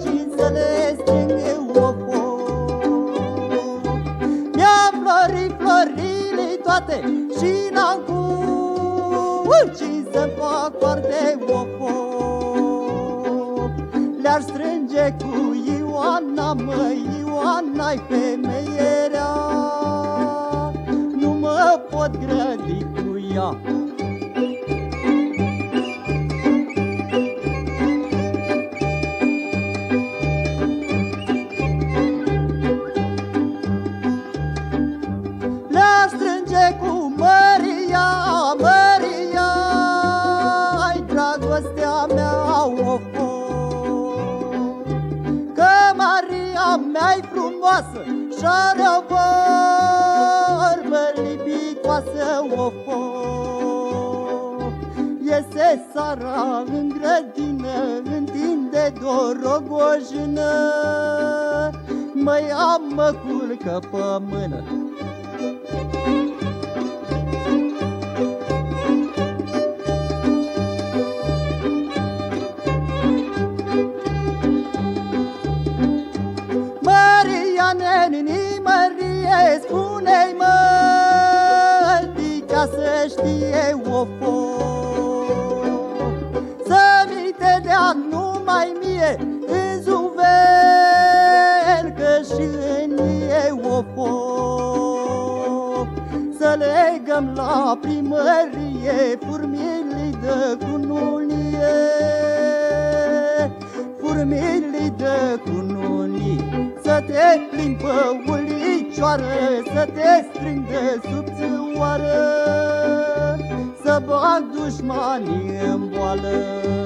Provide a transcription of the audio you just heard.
și să le strâng Mi-a florit florile toate și n-am și să fac parte ofo Le-ar strânge cu Ioana, mă, Ioana-i femeie Nu mă pot grădi cu ea. Mea frumoasă și are o vorbă lipitoasă, of, Iese sara în grădină, întinde dorogojână, Mă ia, mă culcă pe mână, să știe o Să mi te dea numai mie în zuver, că și în e o Să legăm la primărie furmilii de cununie, furmilii de cununie. Să te plimbi pe ulicioară Să te strâng de subțioară Să bag dușmanii în boală